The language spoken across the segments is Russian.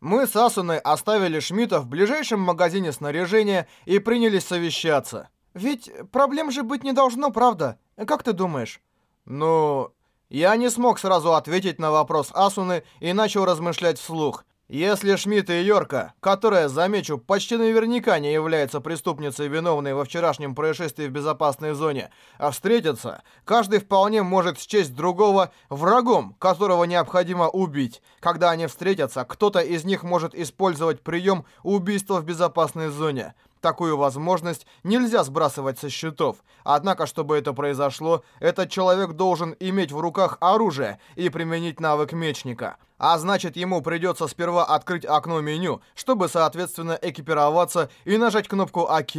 Мы с Асуной оставили Шмидта в ближайшем магазине снаряжения и принялись совещаться. Ведь проблем же быть не должно, правда? Как ты думаешь? Ну, я не смог сразу ответить на вопрос Асуны и начал размышлять вслух. Если Шмидт и Йорка, которая, замечу, почти наверняка не является преступницей, виновной во вчерашнем происшествии в безопасной зоне, а встретятся, каждый вполне может счесть другого врагом, которого необходимо убить. Когда они встретятся, кто-то из них может использовать прием убийства в безопасной зоне. Такую возможность нельзя сбрасывать со счетов. Однако, чтобы это произошло, этот человек должен иметь в руках оружие и применить навык мечника. А значит, ему придется сперва открыть окно меню, чтобы, соответственно, экипироваться и нажать кнопку «Ок».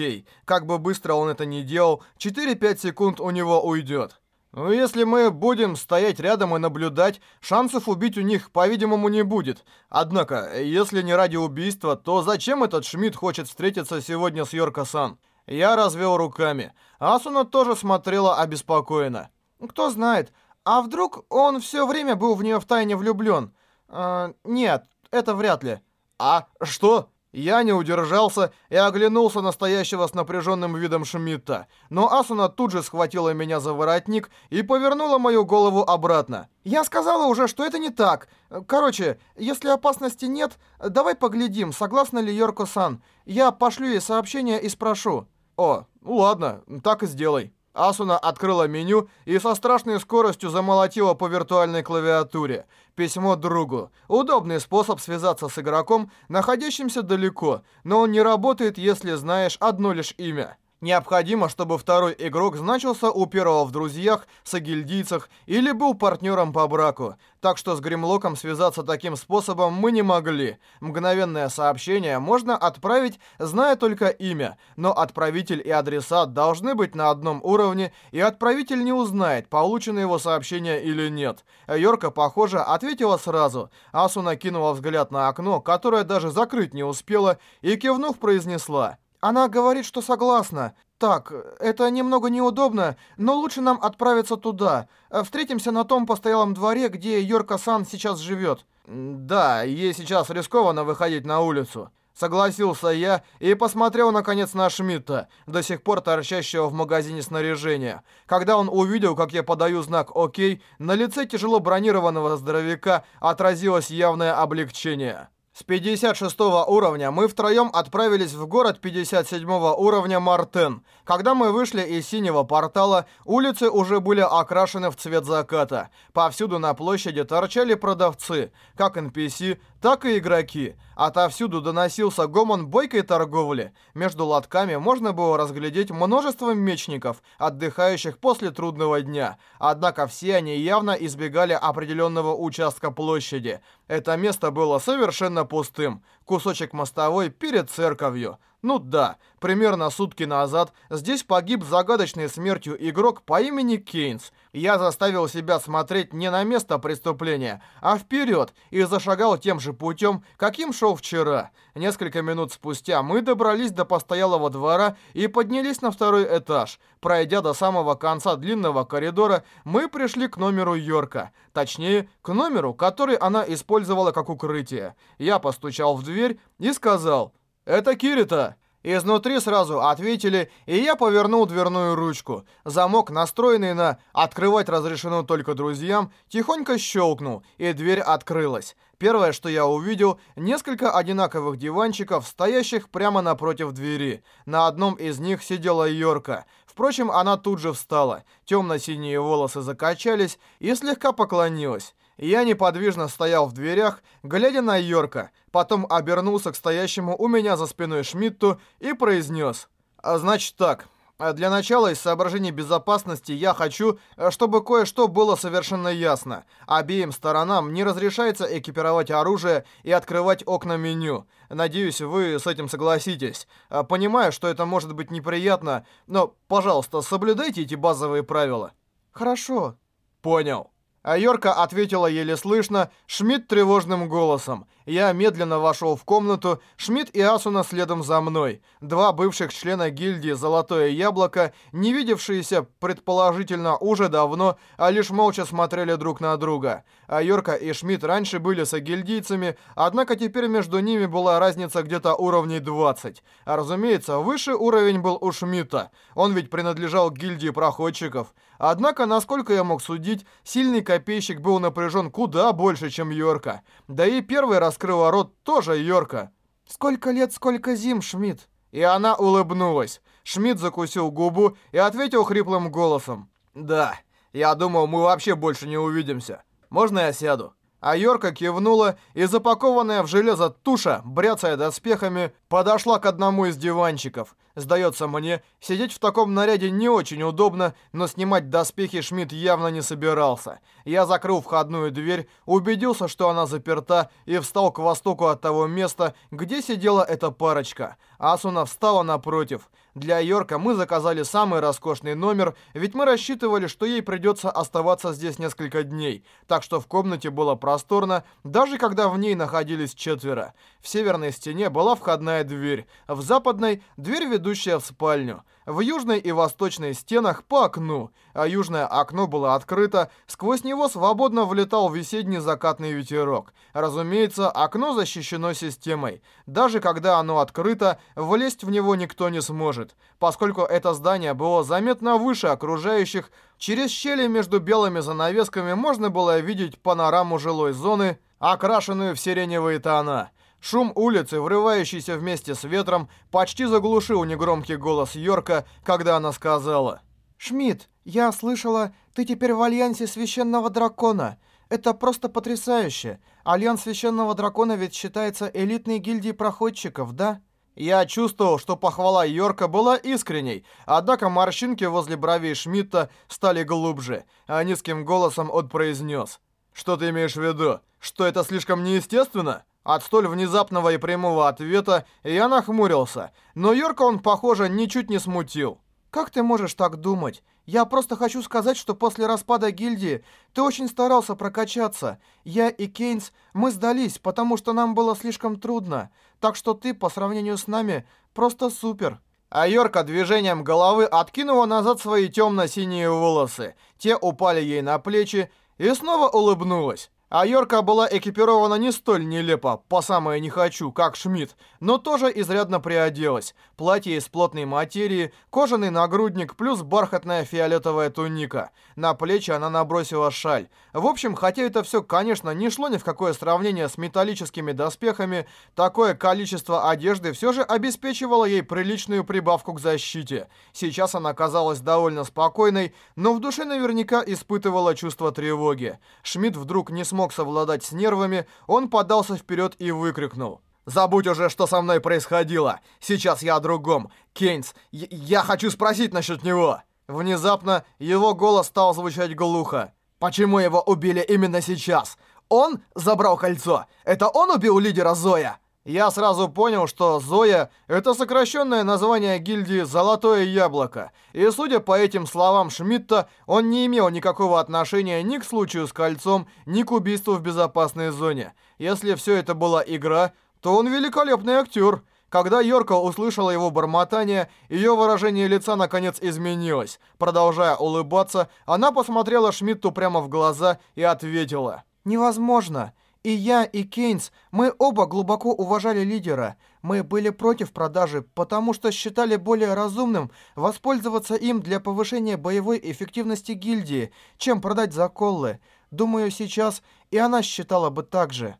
Как бы быстро он это ни делал, 4-5 секунд у него уйдет. Ну, если мы будем стоять рядом и наблюдать, шансов убить у них, по-видимому, не будет. Однако, если не ради убийства, то зачем этот Шмидт хочет встретиться сегодня с Йорко-сан? Я развел руками. Асуна тоже смотрела обеспокоенно. Кто знает, а вдруг он все время был в нее втайне влюблен? Э, нет, это вряд ли. А что? Я не удержался и оглянулся на стоящего с напряженным видом Шмидта, но Асуна тут же схватила меня за воротник и повернула мою голову обратно. «Я сказала уже, что это не так. Короче, если опасности нет, давай поглядим, согласна ли Йорко-сан. Я пошлю ей сообщение и спрошу». «О, ну ладно, так и сделай». Асуна открыла меню и со страшной скоростью замолотила по виртуальной клавиатуре. Письмо другу. Удобный способ связаться с игроком, находящимся далеко, но он не работает, если знаешь одно лишь имя. Необходимо, чтобы второй игрок значился у первого в друзьях, сагильдийцах или был партнером по браку. Так что с Гримлоком связаться таким способом мы не могли. Мгновенное сообщение можно отправить, зная только имя, но отправитель и адресат должны быть на одном уровне, и отправитель не узнает, получено его сообщение или нет. Йорка, похоже, ответила сразу. Асуна кинула взгляд на окно, которое даже закрыть не успела, и кивнув произнесла она говорит, что согласна. Так, это немного неудобно, но лучше нам отправиться туда. Встретимся на том постоялом дворе, где Йорка-сан сейчас живет. Да, ей сейчас рискованно выходить на улицу. Согласился я и посмотрел наконец на Шмидта, до сих пор торчащего в магазине снаряжения. Когда он увидел, как я подаю знак «Окей», на лице тяжело бронированного здоровяка отразилось явное облегчение. С 56 уровня мы втроем отправились в город 57 уровня Мартен. Когда мы вышли из синего портала, улицы уже были окрашены в цвет заката. Повсюду на площади торчали продавцы, как NPC, так и игроки. Отовсюду доносился гомон бойкой торговли. Между лотками можно было разглядеть множество мечников, отдыхающих после трудного дня. Однако все они явно избегали определенного участка площади. Это место было совершенно пустым. Кусочек мостовой перед церковью. Ну да, примерно сутки назад здесь погиб загадочной смертью игрок по имени Кейнс. Я заставил себя смотреть не на место преступления, а вперед и зашагал тем же путем, каким шел вчера. Несколько минут спустя мы добрались до постоялого двора и поднялись на второй этаж. Пройдя до самого конца длинного коридора, мы пришли к номеру Йорка. Точнее, к номеру, который она использовала как укрытие. Я постучал в дверь и сказал «Это Кирита!» Изнутри сразу ответили, и я повернул дверную ручку. Замок, настроенный на «открывать разрешено только друзьям», тихонько щелкнул, и дверь открылась. Первое, что я увидел, несколько одинаковых диванчиков, стоящих прямо напротив двери. На одном из них сидела Йорка. Впрочем, она тут же встала. Темно-синие волосы закачались и слегка поклонилась. Я неподвижно стоял в дверях, глядя на Йорка, потом обернулся к стоящему у меня за спиной Шмидту и произнес. «А «Значит так, для начала из соображений безопасности я хочу, чтобы кое-что было совершенно ясно. Обеим сторонам не разрешается экипировать оружие и открывать окна меню. Надеюсь, вы с этим согласитесь. Понимаю, что это может быть неприятно, но, пожалуйста, соблюдайте эти базовые правила». «Хорошо». «Понял». А Йорка ответила еле слышно, Шмидт тревожным голосом. Я медленно вошел в комнату, Шмидт и Асуна следом за мной. Два бывших члена гильдии «Золотое яблоко», не видевшиеся, предположительно, уже давно, а лишь молча смотрели друг на друга. А Йорка и Шмидт раньше были согильдийцами, однако теперь между ними была разница где-то уровней 20. А разумеется, высший уровень был у Шмидта. Он ведь принадлежал гильдии проходчиков. Однако, насколько я мог судить, сильный копейщик был напряжен куда больше, чем Йорка. Да и первый раскрыла рот тоже Йорка. «Сколько лет, сколько зим, Шмидт?» И она улыбнулась. Шмидт закусил губу и ответил хриплым голосом. «Да, я думал, мы вообще больше не увидимся. Можно я сяду?» А Йорка кивнула, и запакованная в железо туша, бряцая доспехами, подошла к одному из диванчиков. Сдается мне, сидеть в таком наряде не очень удобно, но снимать доспехи Шмидт явно не собирался. Я закрыл входную дверь, убедился, что она заперта, и встал к востоку от того места, где сидела эта парочка. Асуна встала напротив. Для Йорка мы заказали самый роскошный номер, ведь мы рассчитывали, что ей придется оставаться здесь несколько дней. Так что в комнате было просторно, даже когда в ней находились четверо. В северной стене была входная дверь, в западной — дверь, ведущая в спальню. В южной и восточной стенах по окну, а южное окно было открыто, сквозь него свободно влетал весенний закатный ветерок. Разумеется, окно защищено системой. Даже когда оно открыто, влезть в него никто не сможет. Поскольку это здание было заметно выше окружающих, через щели между белыми занавесками можно было видеть панораму жилой зоны, окрашенную в сиреневые тона. Шум улицы, врывающийся вместе с ветром, почти заглушил негромкий голос Йорка, когда она сказала «Шмидт, я слышала, ты теперь в Альянсе Священного Дракона. Это просто потрясающе. Альянс Священного Дракона ведь считается элитной гильдией проходчиков, да?» Я чувствовал, что похвала Йорка была искренней, однако морщинки возле бровей Шмидта стали глубже, а низким голосом он произнес. «Что ты имеешь в виду? Что это слишком неестественно?» От столь внезапного и прямого ответа я нахмурился, но Йорка он, похоже, ничуть не смутил. «Как ты можешь так думать? Я просто хочу сказать, что после распада гильдии ты очень старался прокачаться. Я и Кейнс, мы сдались, потому что нам было слишком трудно. Так что ты, по сравнению с нами, просто супер». А Йорка движением головы откинула назад свои темно-синие волосы. Те упали ей на плечи и снова улыбнулась. А Йорка была экипирована не столь нелепо, по самое не хочу, как Шмидт, но тоже изрядно приоделась. Платье из плотной материи, кожаный нагрудник плюс бархатная фиолетовая туника. На плечи она набросила шаль. В общем, хотя это все, конечно, не шло ни в какое сравнение с металлическими доспехами, такое количество одежды все же обеспечивало ей приличную прибавку к защите. Сейчас она казалась довольно спокойной, но в душе наверняка испытывала чувство тревоги. Шмидт вдруг не смог смог совладать с нервами, он подался вперед и выкрикнул. «Забудь уже, что со мной происходило! Сейчас я о другом! Кейнс, я хочу спросить насчет него!» Внезапно его голос стал звучать глухо. «Почему его убили именно сейчас? Он забрал кольцо! Это он убил лидера Зоя?» Я сразу понял, что Зоя — это сокращенное название гильдии «Золотое яблоко». И судя по этим словам Шмидта, он не имел никакого отношения ни к случаю с кольцом, ни к убийству в безопасной зоне. Если все это была игра, то он великолепный актер. Когда Йорка услышала его бормотание, ее выражение лица наконец изменилось. Продолжая улыбаться, она посмотрела Шмидту прямо в глаза и ответила. «Невозможно. И я, и Кейнс, мы оба глубоко уважали лидера. Мы были против продажи, потому что считали более разумным воспользоваться им для повышения боевой эффективности гильдии, чем продать заколлы. Думаю, сейчас и она считала бы так же.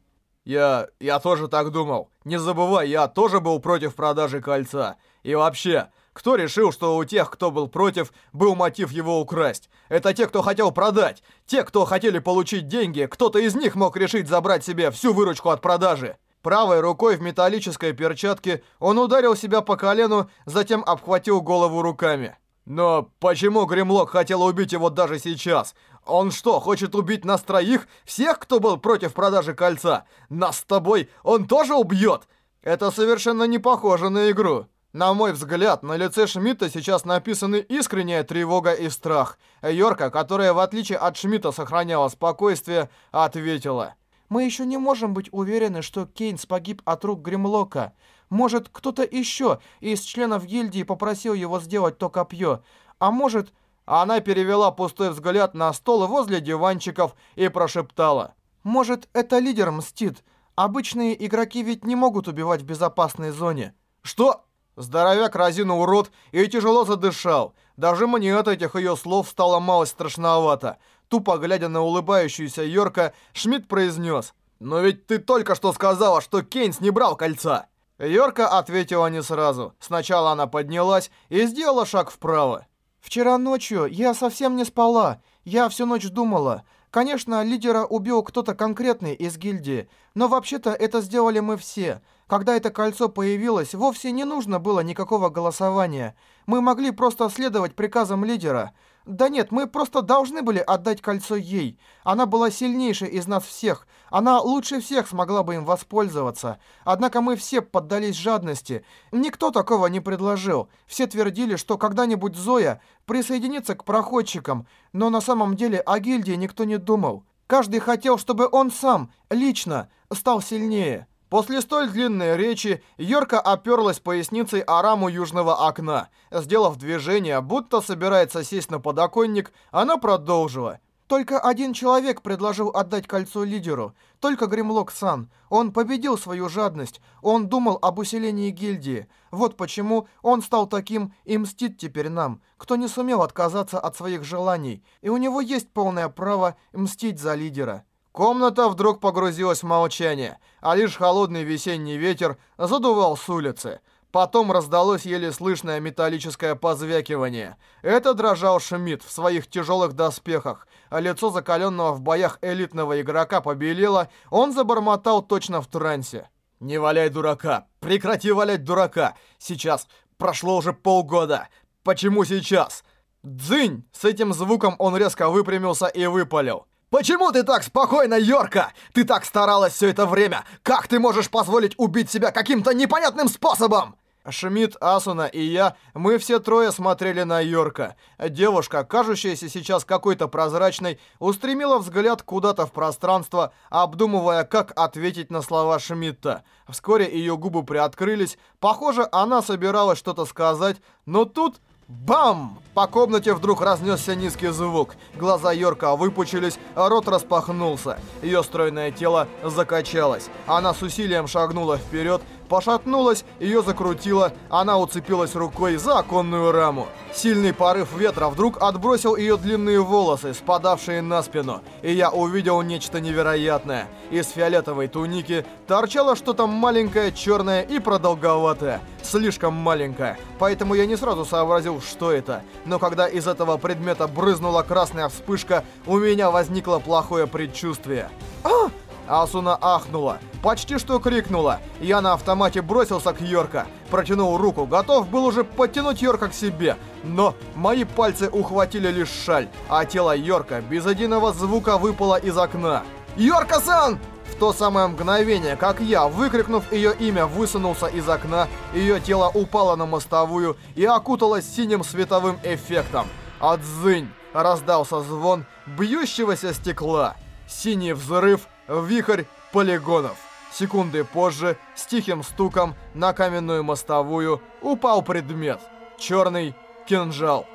Я... я тоже так думал. Не забывай, я тоже был против продажи кольца. И вообще, кто решил, что у тех, кто был против, был мотив его украсть? Это те, кто хотел продать. Те, кто хотели получить деньги, кто-то из них мог решить забрать себе всю выручку от продажи. Правой рукой в металлической перчатке он ударил себя по колену, затем обхватил голову руками. Но почему Гримлок хотел убить его даже сейчас? Он что, хочет убить нас троих? Всех, кто был против продажи кольца? Нас с тобой он тоже убьет? Это совершенно не похоже на игру. На мой взгляд, на лице Шмидта сейчас написаны искренняя тревога и страх. Йорка, которая в отличие от Шмидта сохраняла спокойствие, ответила. Мы еще не можем быть уверены, что Кейнс погиб от рук Гримлока. Может, кто-то еще из членов гильдии попросил его сделать то копье. А может... Она перевела пустой взгляд на стол возле диванчиков и прошептала. Может, это лидер мстит. Обычные игроки ведь не могут убивать в безопасной зоне. Что? Здоровяк разинул рот и тяжело задышал. Даже мне от этих ее слов стало мало страшновато. Тупо глядя на улыбающуюся Йорка, Шмидт произнес. «Но ведь ты только что сказала, что Кейнс не брал кольца!» Йорка ответила не сразу. Сначала она поднялась и сделала шаг вправо. «Вчера ночью я совсем не спала. Я всю ночь думала. Конечно, лидера убил кто-то конкретный из гильдии, но вообще-то это сделали мы все. Когда это кольцо появилось, вовсе не нужно было никакого голосования. Мы могли просто следовать приказам лидера. Да нет, мы просто должны были отдать кольцо ей. Она была сильнейшей из нас всех. Она лучше всех смогла бы им воспользоваться. Однако мы все поддались жадности. Никто такого не предложил. Все твердили, что когда-нибудь Зоя присоединится к проходчикам. Но на самом деле о гильдии никто не думал. Каждый хотел, чтобы он сам, лично, стал сильнее. После столь длинной речи Йорка оперлась поясницей о раму южного окна. Сделав движение, будто собирается сесть на подоконник, она продолжила. Только один человек предложил отдать кольцо лидеру. Только Гримлок-сан. Он победил свою жадность. Он думал об усилении гильдии. Вот почему он стал таким и мстит теперь нам, кто не сумел отказаться от своих желаний. И у него есть полное право мстить за лидера. Комната вдруг погрузилась в молчание, а лишь холодный весенний ветер задувал с улицы. Потом раздалось еле слышное металлическое позвякивание. Это дрожал Шмидт в своих тяжелых доспехах, а лицо закаленного в боях элитного игрока побелело, он забормотал точно в трансе. «Не валяй дурака! Прекрати валять дурака! Сейчас! Прошло уже полгода! Почему сейчас?» «Дзынь!» С этим звуком он резко выпрямился и выпалил. «Почему ты так спокойно, Йорка? Ты так старалась все это время! Как ты можешь позволить убить себя каким-то непонятным способом?» Шмидт, Асуна и я, мы все трое смотрели на Йорка. Девушка, кажущаяся сейчас какой-то прозрачной, устремила взгляд куда-то в пространство, обдумывая, как ответить на слова Шмидта. Вскоре ее губы приоткрылись. Похоже, она собиралась что-то сказать, но тут... Бам! По комнате вдруг разнесся низкий звук. Глаза Йорка выпучились, а рот распахнулся. Ее стройное тело закачалось. Она с усилием шагнула вперед, пошатнулась, ее закрутило, она уцепилась рукой за оконную раму. Сильный порыв ветра вдруг отбросил ее длинные волосы, спадавшие на спину, и я увидел нечто невероятное. Из фиолетовой туники торчало что-то маленькое, черное и продолговатое. Слишком маленькое, поэтому я не сразу сообразил, что это. Но когда из этого предмета брызнула красная вспышка, у меня возникло плохое предчувствие. «А!» Асуна ахнула, почти что крикнула. Я на автомате бросился к Йорка, протянул руку, готов был уже подтянуть Йорка к себе, но мои пальцы ухватили лишь шаль, а тело Йорка без единого звука выпало из окна. «Йорка-сан!» В то самое мгновение, как я, выкрикнув ее имя, высунулся из окна, ее тело упало на мостовую и окуталось синим световым эффектом. «Отзынь!» раздался звон бьющегося стекла. Синий взрыв вихрь полигонов. Секунды позже, с тихим стуком, на каменную мостовую упал предмет. Черный кинжал.